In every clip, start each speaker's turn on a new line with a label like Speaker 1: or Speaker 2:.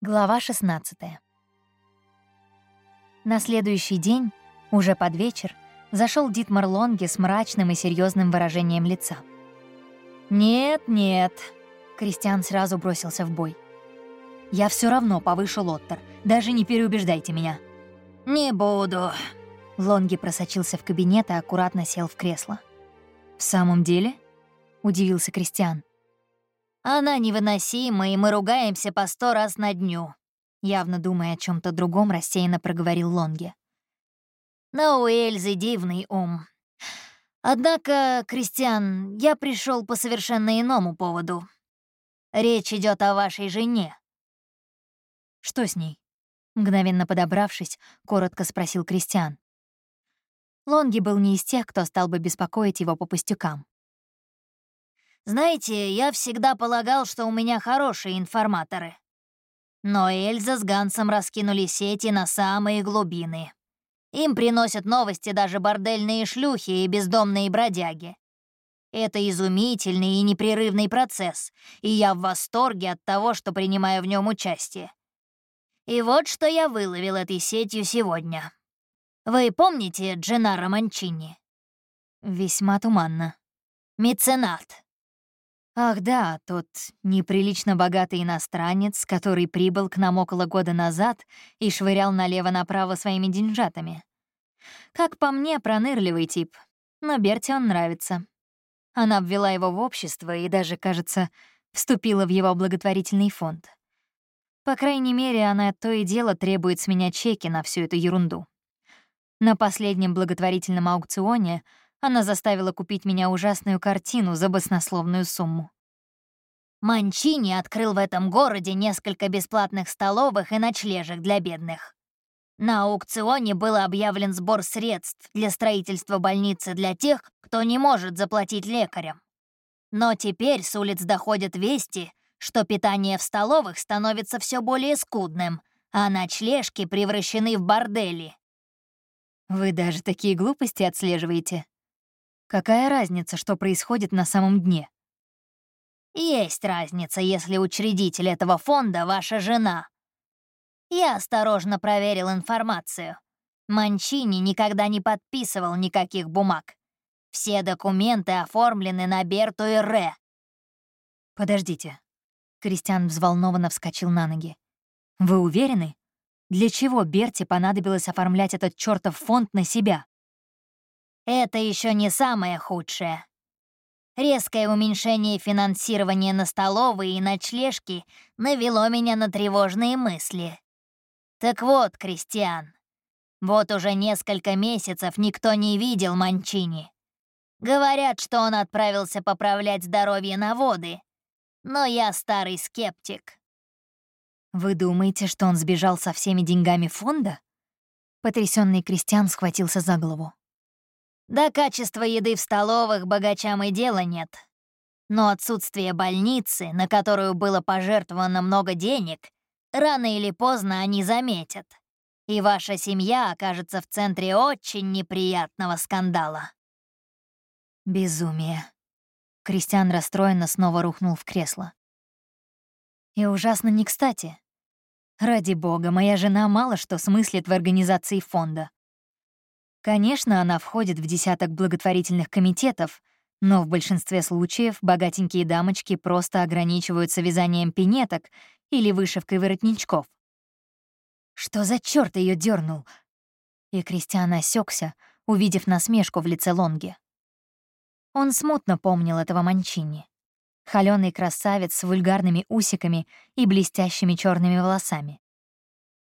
Speaker 1: Глава 16 На следующий день, уже под вечер, зашел Дитмар Лонги с мрачным и серьезным выражением лица. «Нет, нет», — Кристиан сразу бросился в бой. «Я все равно повышу Лоттер, даже не переубеждайте меня».
Speaker 2: «Не буду».
Speaker 1: Лонги просочился в кабинет и аккуратно сел в кресло. «В самом деле?» — удивился Кристиан.
Speaker 2: Она невыносима, и мы ругаемся по сто раз на дню»,
Speaker 1: явно думая о чем то другом, рассеянно проговорил Лонги.
Speaker 2: «Но у Эльзы дивный ум. Однако, Кристиан, я пришел по совершенно иному поводу. Речь идет о вашей жене».
Speaker 1: «Что с ней?» Мгновенно подобравшись, коротко спросил Кристиан. Лонги был не из тех, кто стал бы беспокоить его по пустякам.
Speaker 2: Знаете, я всегда полагал, что у меня хорошие информаторы. Но Эльза с Гансом раскинули сети на самые глубины. Им приносят новости даже бордельные шлюхи и бездомные бродяги. Это изумительный и непрерывный процесс, и я в восторге от того, что принимаю в нем участие. И вот что я выловил этой сетью сегодня. Вы помните Дженаро Манчини?
Speaker 1: Весьма туманно.
Speaker 2: Меценат.
Speaker 1: Ах да, тот неприлично богатый иностранец, который прибыл к нам около года назад и швырял налево-направо своими деньжатами. Как по мне, пронырливый тип, но Берти он нравится. Она обвела его в общество и даже, кажется, вступила в его благотворительный фонд. По крайней мере, она то и дело требует с меня чеки на всю эту ерунду. На последнем благотворительном аукционе она заставила купить меня ужасную картину за баснословную сумму.
Speaker 2: Манчини открыл в этом городе несколько бесплатных столовых и ночлежек для бедных. На аукционе был объявлен сбор средств для строительства больницы для тех, кто не может заплатить лекарям. Но теперь с улиц доходят вести, что питание в столовых становится все более скудным, а ночлежки превращены в бордели.
Speaker 1: Вы даже такие глупости отслеживаете. Какая разница, что происходит на самом дне?
Speaker 2: Есть разница, если учредитель этого фонда — ваша жена. Я осторожно проверил информацию. Манчини никогда не подписывал никаких бумаг. Все документы оформлены на Берту и Ре.
Speaker 1: Подождите. Кристиан взволнованно вскочил на ноги. Вы уверены? Для чего Берти понадобилось оформлять этот чертов фонд на себя?
Speaker 2: Это еще не самое худшее. Резкое уменьшение финансирования на столовые и ночлежки навело меня на тревожные мысли. Так вот, Кристиан, вот уже несколько месяцев никто не видел Манчини. Говорят, что он отправился поправлять здоровье на воды, но я старый скептик.
Speaker 1: Вы думаете, что он сбежал со всеми деньгами фонда? Потрясенный Кристиан схватился за голову.
Speaker 2: До качества еды в столовых богачам и дела нет. Но отсутствие больницы, на которую было пожертвовано много денег, рано или поздно они заметят. И ваша семья окажется в центре очень неприятного скандала.
Speaker 1: Безумие. Кристиан расстроенно снова рухнул в кресло. И ужасно не кстати. Ради бога, моя жена мало что смыслит в организации фонда. Конечно, она входит в десяток благотворительных комитетов, но в большинстве случаев богатенькие дамочки просто ограничиваются вязанием пинеток или вышивкой воротничков. Что за черт ее дернул? И Кристиан осекся, увидев насмешку в лице Лонги. Он смутно помнил этого Манчини. Холёный красавец с вульгарными усиками и блестящими черными волосами.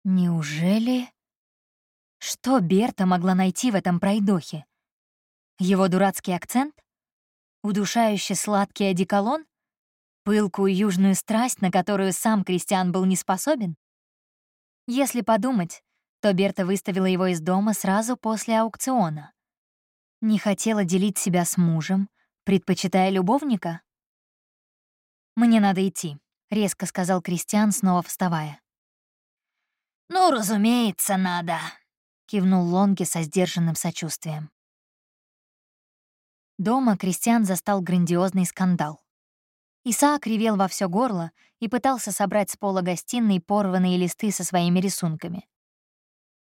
Speaker 1: Неужели... Что Берта могла найти в этом пройдохе? Его дурацкий акцент? Удушающе сладкий одеколон? Пылкую южную страсть, на которую сам Кристиан был не способен? Если подумать, то Берта выставила его из дома сразу после аукциона. Не хотела делить себя с мужем, предпочитая любовника? «Мне надо идти», — резко сказал Кристиан, снова вставая.
Speaker 2: «Ну, разумеется, надо»,
Speaker 1: кивнул Лонги со сдержанным сочувствием. Дома Кристиан застал грандиозный скандал. Исаак ревел во все горло и пытался собрать с пола гостиной порванные листы со своими рисунками.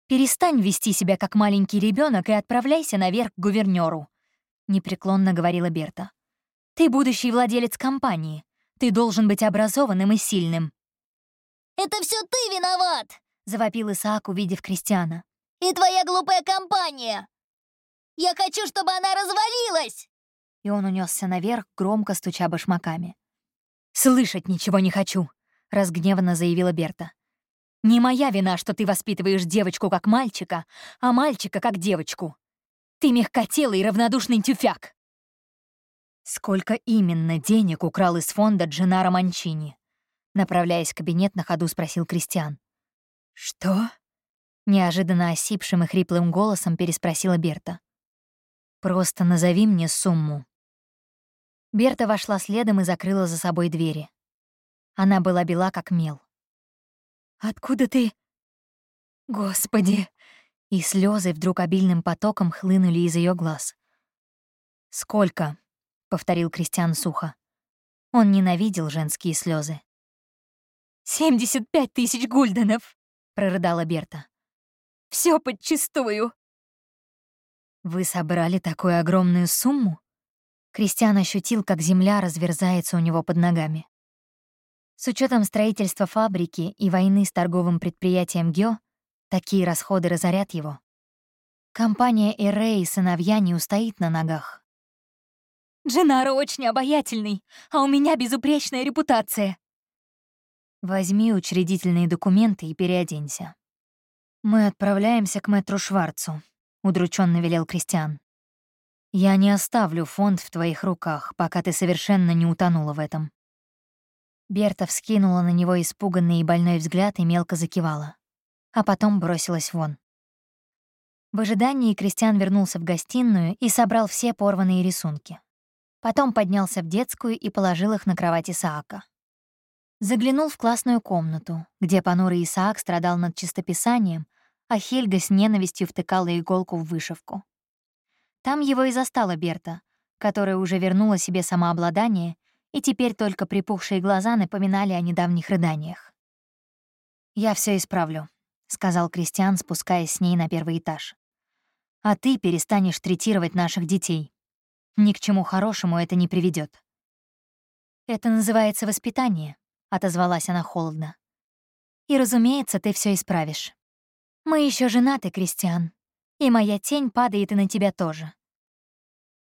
Speaker 1: «Перестань вести себя как маленький ребенок и отправляйся наверх к гувернёру», — непреклонно говорила Берта. «Ты будущий владелец компании. Ты должен быть образованным и сильным».
Speaker 2: «Это все ты виноват!»
Speaker 1: — завопил Исаак, увидев Кристиана.
Speaker 2: «И твоя глупая компания! Я хочу, чтобы она развалилась!»
Speaker 1: И он унесся наверх, громко стуча башмаками. «Слышать ничего не хочу», — разгневанно заявила Берта. «Не моя вина, что ты воспитываешь девочку как мальчика, а мальчика как девочку. Ты мягкотелый и равнодушный тюфяк». Сколько именно денег украл из фонда Дженаро Манчини? Направляясь в кабинет, на ходу спросил Кристиан. «Что?» Неожиданно осипшим и хриплым голосом переспросила Берта. «Просто назови мне сумму». Берта вошла следом и закрыла за собой двери. Она была бела, как мел. «Откуда ты?» «Господи!» И слезы вдруг обильным потоком хлынули из ее глаз. «Сколько?» — повторил Кристиан сухо. Он ненавидел женские слезы. «Семьдесят пять тысяч гульденов!» — прорыдала Берта. Все подчистую!» «Вы собрали такую огромную сумму?» Кристиан ощутил, как земля разверзается у него под ногами. С учетом строительства фабрики и войны с торговым предприятием Гео, такие расходы разорят его. Компания Эрей и сыновья не устоит на ногах. «Дженаро очень обаятельный, а у меня безупречная репутация», Возьми учредительные документы и переоденься. Мы отправляемся к мэтру Шварцу, удрученно велел Кристиан. Я не оставлю фонд в твоих руках, пока ты совершенно не утонула в этом. Берта вскинула на него испуганный и больной взгляд и мелко закивала, а потом бросилась вон. В ожидании Кристиан вернулся в гостиную и собрал все порванные рисунки. Потом поднялся в детскую и положил их на кровать Исаака. Заглянул в классную комнату, где понурый Исаак страдал над чистописанием, а Хельга с ненавистью втыкала иголку в вышивку. Там его и застала Берта, которая уже вернула себе самообладание, и теперь только припухшие глаза напоминали о недавних рыданиях. «Я все исправлю», — сказал Кристиан, спускаясь с ней на первый этаж. «А ты перестанешь третировать наших детей. Ни к чему хорошему это не приведет. «Это называется воспитание», — отозвалась она холодно. «И, разумеется, ты все исправишь. Мы еще женаты, Кристиан, и моя тень падает и на тебя тоже».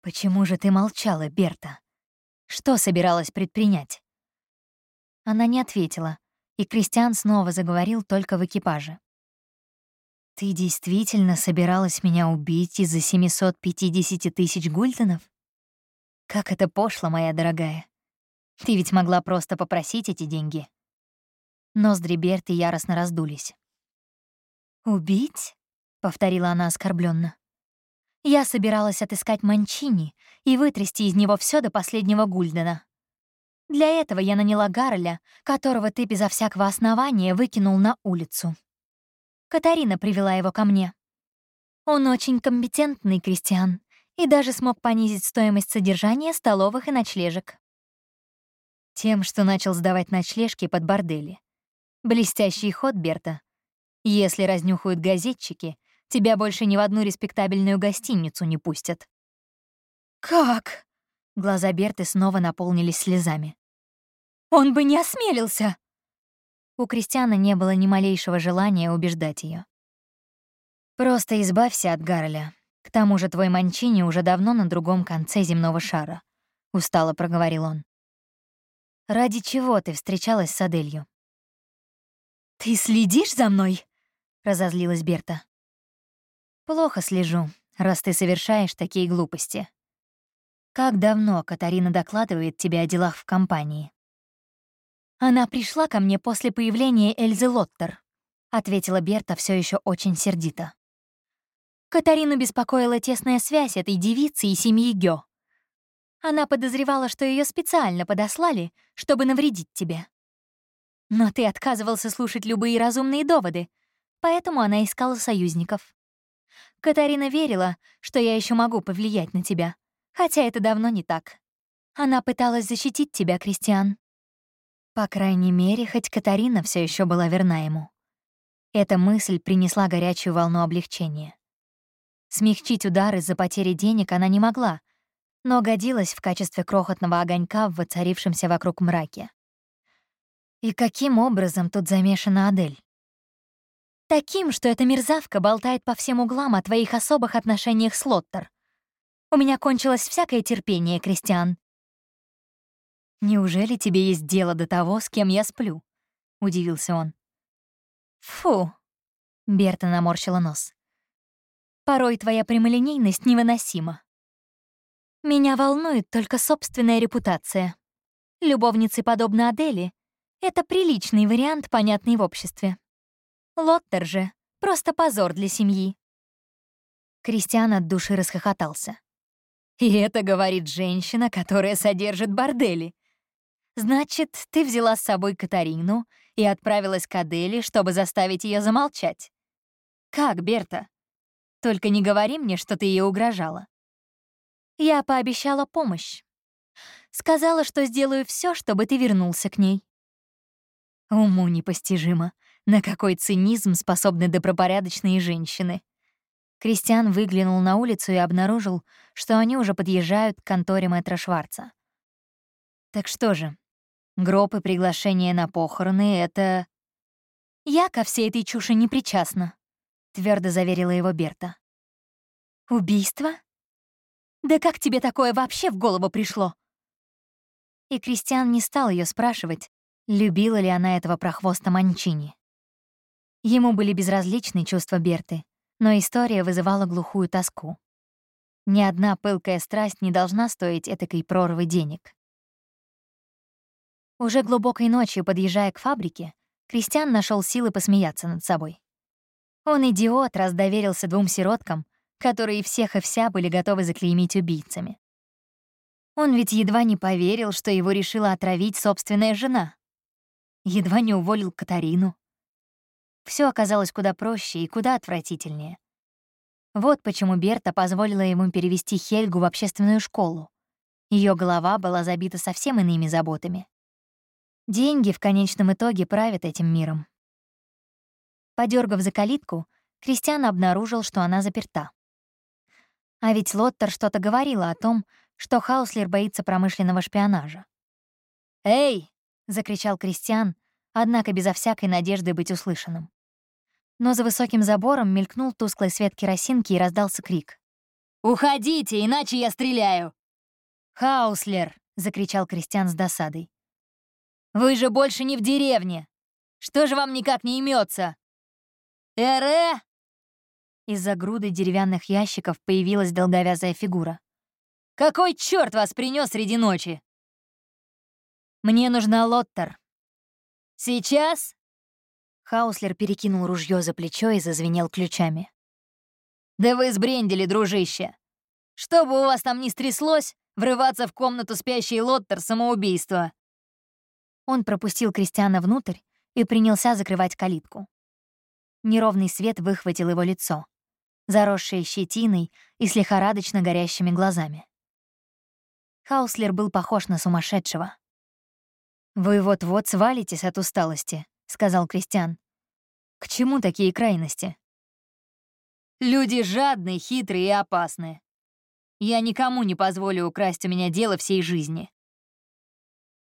Speaker 1: «Почему же ты молчала, Берта? Что собиралась предпринять?» Она не ответила, и Кристиан снова заговорил только в экипаже. «Ты действительно собиралась меня убить из-за 750 тысяч гульденов? Как это пошло, моя дорогая. Ты ведь могла просто попросить эти деньги». Ноздри Берты яростно раздулись. «Убить?» — повторила она оскорбленно. «Я собиралась отыскать Манчини и вытрясти из него все до последнего Гульдена. Для этого я наняла Гарля, которого ты безо всякого основания выкинул на улицу. Катарина привела его ко мне. Он очень компетентный крестьян и даже смог понизить стоимость содержания столовых и ночлежек. Тем, что начал сдавать ночлежки под бордели. Блестящий ход, Берта. Если разнюхают газетчики, тебя больше ни в одну респектабельную гостиницу не пустят. «Как?» Глаза Берты снова наполнились слезами. «Он бы не осмелился!» У Кристиана не было ни малейшего желания убеждать ее. «Просто избавься от Гарля. К тому же твой Манчини уже давно на другом конце земного шара», — устало проговорил он. Ради чего ты встречалась с Аделью?» «Ты следишь за мной?» — разозлилась Берта. «Плохо слежу, раз ты совершаешь такие глупости. Как давно Катарина докладывает тебе о делах в компании?» «Она пришла ко мне после появления Эльзы Лоттер», — ответила Берта все еще очень сердито. Катарину беспокоила тесная связь этой девицы и семьи Гё. Она подозревала, что ее специально подослали, чтобы навредить тебе. Но ты отказывался слушать любые разумные доводы, поэтому она искала союзников. Катарина верила, что я еще могу повлиять на тебя, хотя это давно не так. Она пыталась защитить тебя, Кристиан. По крайней мере, хоть Катарина все еще была верна ему. Эта мысль принесла горячую волну облегчения. Смягчить удар из-за потери денег она не могла, но годилась в качестве крохотного огонька в воцарившемся вокруг мраке. И каким образом тут замешана Адель? Таким, что эта мерзавка болтает по всем углам о твоих особых отношениях с Лоттер. У меня кончилось всякое терпение, Кристиан. «Неужели тебе есть дело до того, с кем я сплю?» — удивился он. «Фу!» — Берта наморщила нос. «Порой твоя прямолинейность невыносима. Меня волнует только собственная репутация. Любовницы, подобно Адели, это приличный вариант, понятный в обществе. Лоттер же — просто позор для семьи». Кристиан от души расхохотался. «И это говорит женщина, которая содержит бордели. Значит, ты взяла с собой Катарину и отправилась к Адели, чтобы заставить ее замолчать. Как, Берта? Только не говори мне, что ты ей угрожала. Я пообещала помощь. Сказала, что сделаю все, чтобы ты вернулся к ней. Уму непостижимо, на какой цинизм способны добропорядочные женщины. Кристиан выглянул на улицу и обнаружил, что они уже подъезжают к конторе мэтра Шварца. Так что же, Гроб и приглашение на похороны — это... «Я ко всей этой чуши не причастна», — твердо заверила его Берта. «Убийство? Да как тебе такое вообще в голову пришло?» И Кристиан не стал ее спрашивать, любила ли она этого прохвоста Манчини. Ему были безразличны чувства Берты, но история вызывала глухую тоску. Ни одна пылкая страсть не должна стоить этакой прорвы денег. Уже глубокой ночью, подъезжая к фабрике, Кристиан нашел силы посмеяться над собой. Он идиот, раз доверился двум сироткам, которые всех и вся были готовы заклеймить убийцами. Он ведь едва не поверил, что его решила отравить собственная жена. Едва не уволил Катарину. Все оказалось куда проще и куда отвратительнее. Вот почему Берта позволила ему перевести Хельгу в общественную школу. Ее голова была забита совсем иными заботами. Деньги в конечном итоге правят этим миром. Подергав за калитку, Кристиан обнаружил, что она заперта. А ведь Лоттер что-то говорила о том, что Хауслер боится промышленного шпионажа. «Эй!» — закричал Кристиан, однако безо всякой надежды быть услышанным. Но за высоким забором мелькнул тусклый свет керосинки и раздался крик. «Уходите, иначе я стреляю!» «Хауслер!» — закричал Кристиан с досадой. Вы же больше не в деревне. Что же вам никак не имется? Эре? Из-за груды деревянных ящиков появилась долговязая фигура. Какой черт вас принес среди ночи? Мне нужна Лоттер. Сейчас? Хауслер перекинул ружье за плечо и зазвенел ключами. «Да вы сбрендили, дружище! Что бы у вас там ни стряслось, врываться в комнату спящей Лоттер — самоубийство. Он пропустил Кристиана внутрь и принялся закрывать калитку. Неровный свет выхватил его лицо, заросшее щетиной и с лихорадочно горящими глазами. Хауслер был похож на сумасшедшего. «Вы вот-вот свалитесь от усталости», — сказал Кристиан. «К чему такие крайности?» «Люди жадные, хитрые и опасные. Я никому не позволю украсть у меня дело всей жизни.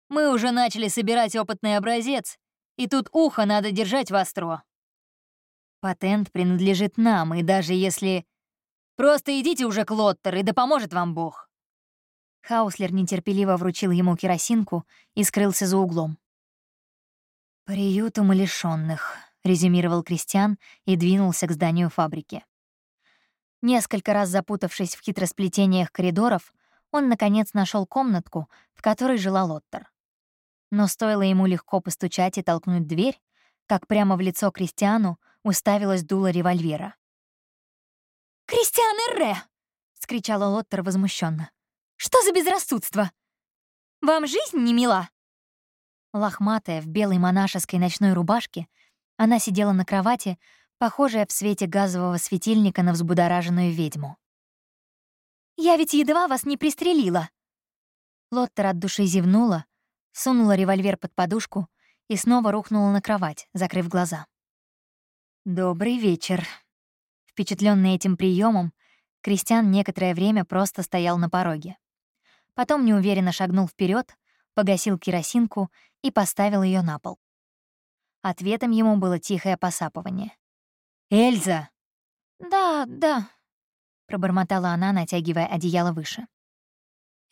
Speaker 1: Мы уже начали собирать опытный образец, и тут ухо надо держать востро. Патент принадлежит нам, и даже если... Просто идите уже к Лоттер, и да поможет вам Бог. Хауслер нетерпеливо вручил ему керосинку и скрылся за углом. «Приют умалишённых», — резюмировал Кристиан и двинулся к зданию фабрики. Несколько раз запутавшись в хитросплетениях коридоров, он, наконец, нашел комнатку, в которой жила Лоттер. Но стоило ему легко постучать и толкнуть дверь, как прямо в лицо Кристиану уставилась дуло револьвера. «Кристиан Эрре!» — скричала Лоттер возмущенно. «Что за безрассудство? Вам жизнь не мила?» Лохматая, в белой монашеской ночной рубашке, она сидела на кровати, похожая в свете газового светильника на взбудораженную ведьму. «Я ведь едва вас не пристрелила!» Лоттер от души зевнула, сунула револьвер под подушку и снова рухнула на кровать, закрыв глаза. «Добрый вечер». Впечатленный этим приемом, Кристиан некоторое время просто стоял на пороге. Потом неуверенно шагнул вперед, погасил керосинку и поставил ее на пол. Ответом ему было тихое посапывание. «Эльза!»
Speaker 2: «Да, да», —
Speaker 1: пробормотала она, натягивая одеяло выше.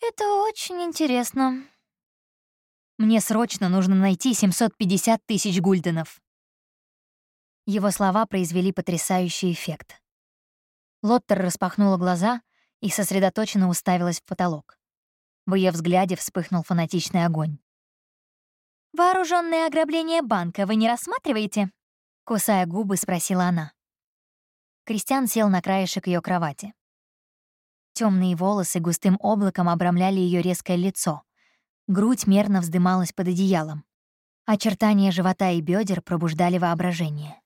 Speaker 2: «Это очень интересно».
Speaker 1: «Мне срочно нужно найти 750 тысяч гульденов». Его слова произвели потрясающий эффект. Лоттер распахнула глаза и сосредоточенно уставилась в потолок. В ее взгляде вспыхнул фанатичный огонь.
Speaker 2: Вооруженное ограбление банка вы не рассматриваете?»
Speaker 1: Кусая губы, спросила она. Кристиан сел на краешек ее кровати. Темные волосы густым облаком обрамляли ее резкое лицо. Грудь мерно вздымалась под одеялом. Очертания живота и бедер пробуждали воображение.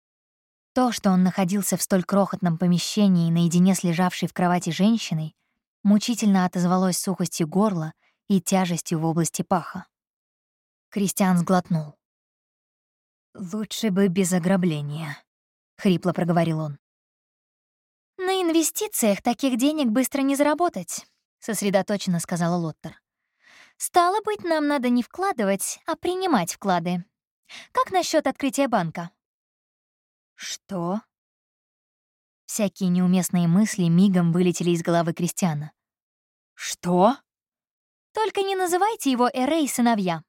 Speaker 1: То, что он находился в столь крохотном помещении наедине с лежавшей в кровати женщиной, мучительно отозвалось сухостью горла и тяжестью в области паха. Кристиан сглотнул. «Лучше бы без ограбления», — хрипло проговорил он.
Speaker 2: «На инвестициях таких денег быстро не заработать», — сосредоточенно сказала Лоттер. «Стало быть, нам надо не вкладывать, а принимать вклады. Как насчет открытия банка?»
Speaker 1: «Что?» Всякие неуместные мысли мигом вылетели из головы Кристиана. «Что?»
Speaker 2: «Только не называйте его Эрей сыновья.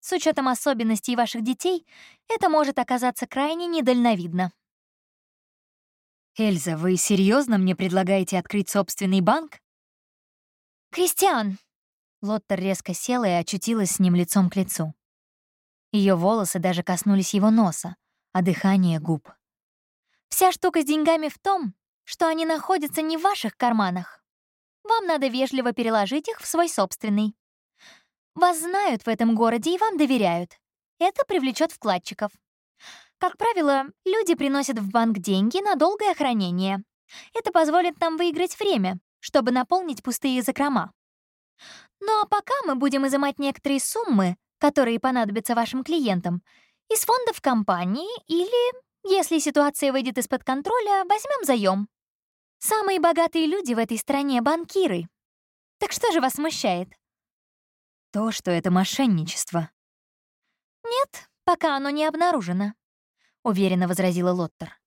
Speaker 2: С учетом особенностей ваших детей, это может оказаться крайне недальновидно.
Speaker 1: «Эльза, вы серьезно мне предлагаете открыть собственный банк?»
Speaker 2: «Кристиан!»
Speaker 1: Лоттер резко села и очутилась с ним лицом к лицу. Ее волосы даже коснулись его носа, а дыхание — губ.
Speaker 2: «Вся штука с деньгами в том, что они находятся не в ваших карманах. Вам надо вежливо переложить их в свой собственный. Вас знают в этом городе и вам доверяют. Это привлечет вкладчиков. Как правило, люди приносят в банк деньги на долгое хранение. Это позволит нам выиграть время, чтобы наполнить пустые закрома. Ну а пока мы будем изымать некоторые суммы, которые понадобятся вашим клиентам, из фондов компании или, если ситуация выйдет из-под контроля, возьмем заем. Самые богатые люди в этой стране — банкиры. Так что же вас смущает?
Speaker 1: то, что это мошенничество.
Speaker 2: «Нет, пока оно не обнаружено», — уверенно возразила Лоттер.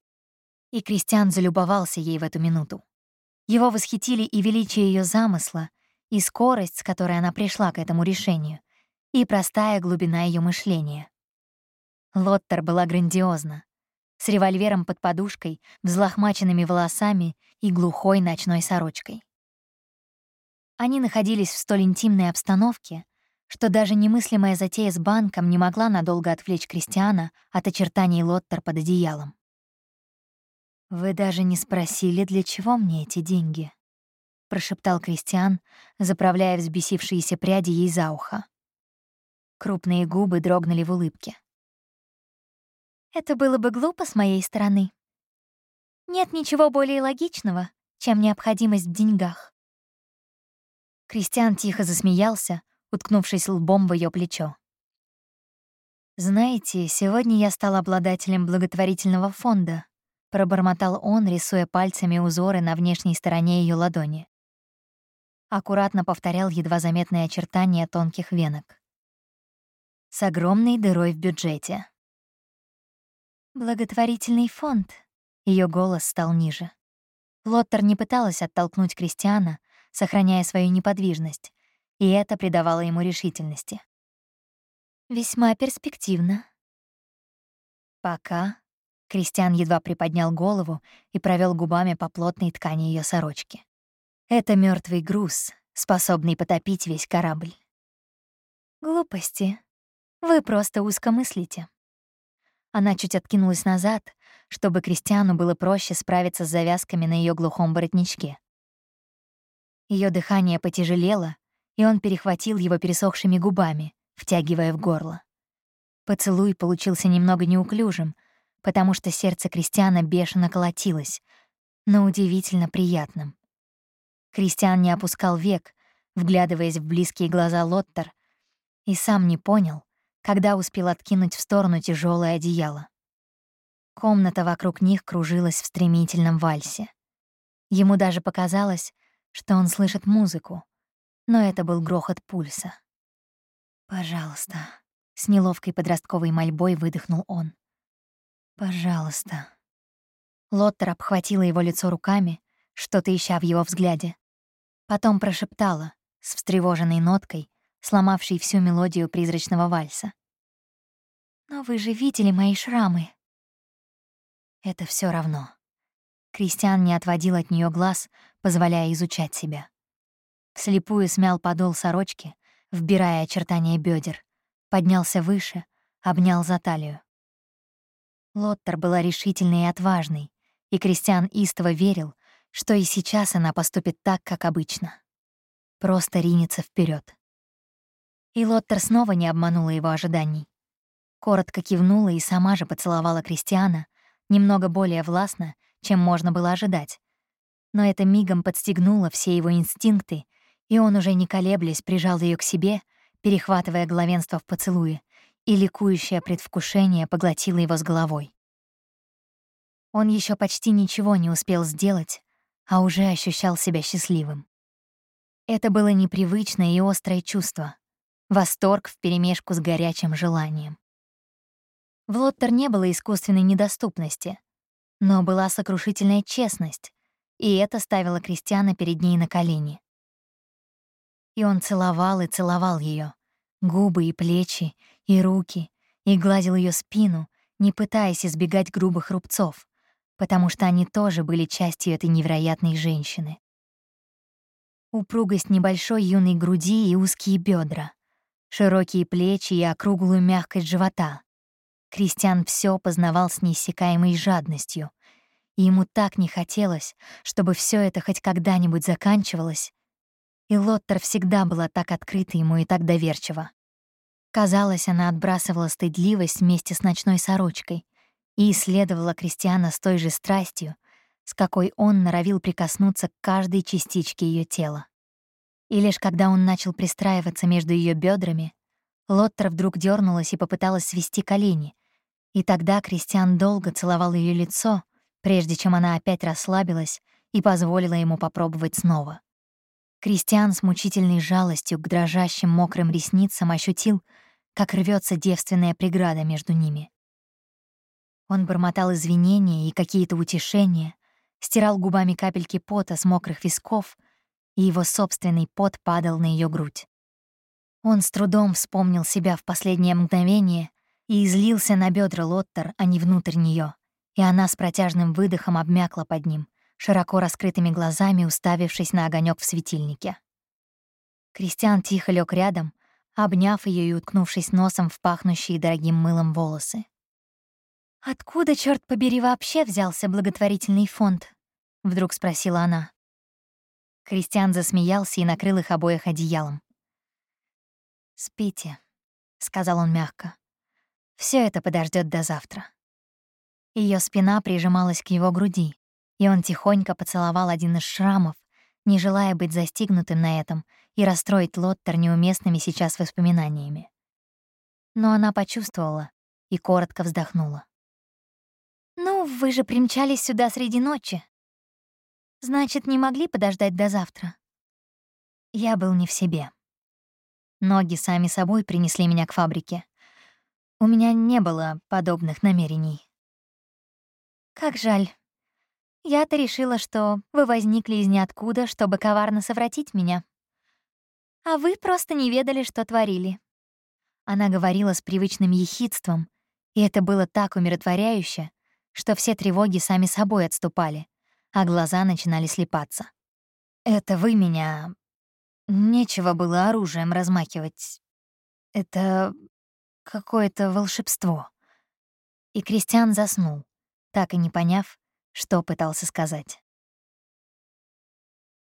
Speaker 1: И Кристиан залюбовался ей в эту минуту. Его восхитили и величие ее замысла, и скорость, с которой она пришла к этому решению, и простая глубина ее мышления. Лоттер была грандиозна, с револьвером под подушкой, взлохмаченными волосами и глухой ночной сорочкой. Они находились в столь интимной обстановке, что даже немыслимая затея с банком не могла надолго отвлечь Кристиана от очертаний Лоттер под одеялом. «Вы даже не спросили, для чего мне эти деньги?» — прошептал Кристиан, заправляя взбесившиеся пряди ей за ухо. Крупные губы дрогнули в улыбке.
Speaker 2: «Это было бы глупо с моей стороны. Нет ничего более логичного, чем необходимость в деньгах».
Speaker 1: Кристиан тихо засмеялся, уткнувшись лбом в ее плечо. «Знаете, сегодня я стал обладателем благотворительного фонда», — пробормотал он, рисуя пальцами узоры на внешней стороне ее ладони. Аккуратно повторял едва заметные очертания тонких венок. С огромной дырой в бюджете.
Speaker 2: «Благотворительный фонд», — ее голос стал ниже.
Speaker 1: Лоттер не пыталась оттолкнуть Кристиана, сохраняя свою неподвижность, и это придавало ему решительности.
Speaker 2: «Весьма перспективно».
Speaker 1: «Пока», — Кристиан едва приподнял голову и провел губами по плотной ткани ее сорочки. «Это мертвый груз, способный потопить весь корабль».
Speaker 2: «Глупости. Вы просто узко мыслите».
Speaker 1: Она чуть откинулась назад, чтобы Кристиану было проще справиться с завязками на ее глухом воротничке. Ее дыхание потяжелело, и он перехватил его пересохшими губами, втягивая в горло. Поцелуй получился немного неуклюжим, потому что сердце Кристиана бешено колотилось, но удивительно приятным. Кристиан не опускал век, вглядываясь в близкие глаза Лоттер, и сам не понял, когда успел откинуть в сторону тяжелое одеяло. Комната вокруг них кружилась в стремительном вальсе. Ему даже показалось, что он слышит музыку, но это был грохот пульса. «Пожалуйста», — с неловкой подростковой мольбой выдохнул он. «Пожалуйста». Лоттер обхватила его лицо руками, что-то ища в его взгляде. Потом прошептала, с встревоженной ноткой, сломавшей всю мелодию призрачного вальса. «Но вы же видели мои шрамы». Это все равно. Кристиан не отводил от нее глаз, позволяя изучать себя. Вслепую смял подол сорочки, вбирая очертания бедер, поднялся выше, обнял за талию. Лоттер была решительной и отважной, и Кристиан истово верил, что и сейчас она поступит так, как обычно. Просто ринется вперед. И Лоттер снова не обманула его ожиданий. Коротко кивнула и сама же поцеловала Кристиана, немного более властно, чем можно было ожидать. Но это мигом подстегнуло все его инстинкты, и он уже не колеблясь прижал ее к себе, перехватывая главенство в поцелуе, и ликующее предвкушение поглотило его с головой. Он еще почти ничего не успел сделать, а уже ощущал себя счастливым. Это было непривычное и острое чувство. Восторг вперемешку с горячим желанием. В Лоттер не было искусственной недоступности, но была сокрушительная честность, и это ставило Кристиана перед ней на колени. И он целовал и целовал ее, губы и плечи, и руки, и гладил ее спину, не пытаясь избегать грубых рубцов, потому что они тоже были частью этой невероятной женщины. Упругость небольшой юной груди и узкие бедра, широкие плечи и округлую мягкость живота. Кристиан все познавал с неиссякаемой жадностью, и ему так не хотелось, чтобы все это хоть когда-нибудь заканчивалось. И Лоттер всегда была так открыта ему и так доверчива. Казалось, она отбрасывала стыдливость вместе с ночной сорочкой и исследовала Кристиана с той же страстью, с какой он норовил прикоснуться к каждой частичке ее тела. И лишь когда он начал пристраиваться между ее бедрами, Лоттер вдруг дернулась и попыталась свести колени, и тогда Кристиан долго целовал ее лицо, прежде чем она опять расслабилась и позволила ему попробовать снова. Кристиан с мучительной жалостью к дрожащим мокрым ресницам ощутил, как рвется девственная преграда между ними. Он бормотал извинения и какие-то утешения, стирал губами капельки пота с мокрых висков, и его собственный пот падал на ее грудь. Он с трудом вспомнил себя в последнее мгновение и излился на бедра Лоттер, а не внутрь нее, и она с протяжным выдохом обмякла под ним, широко раскрытыми глазами уставившись на огонек в светильнике. Кристиан тихо лег рядом, обняв ее и уткнувшись носом в пахнущие дорогим мылом волосы. «Откуда, черт побери, вообще взялся благотворительный фонд?» — вдруг спросила она. Кристиан засмеялся и накрыл их обоих одеялом. «Спите», — сказал он мягко. Все это подождет до завтра». Ее спина прижималась к его груди, и он тихонько поцеловал один из шрамов, не желая быть застигнутым на этом и расстроить Лоттер неуместными сейчас воспоминаниями. Но она почувствовала и коротко вздохнула. «Ну, вы же примчались сюда среди ночи. Значит, не могли подождать до завтра?» Я был не в себе. Ноги сами собой принесли меня к фабрике. У меня не было подобных намерений. Как жаль. Я-то решила, что вы возникли из ниоткуда, чтобы коварно совратить меня. А вы просто не ведали, что творили. Она говорила с привычным ехидством, и это было так умиротворяюще, что все тревоги сами собой отступали, а глаза начинали слепаться. «Это вы меня Нечего было оружием размахивать. Это какое-то волшебство. И Кристиан заснул, так и не поняв, что пытался сказать.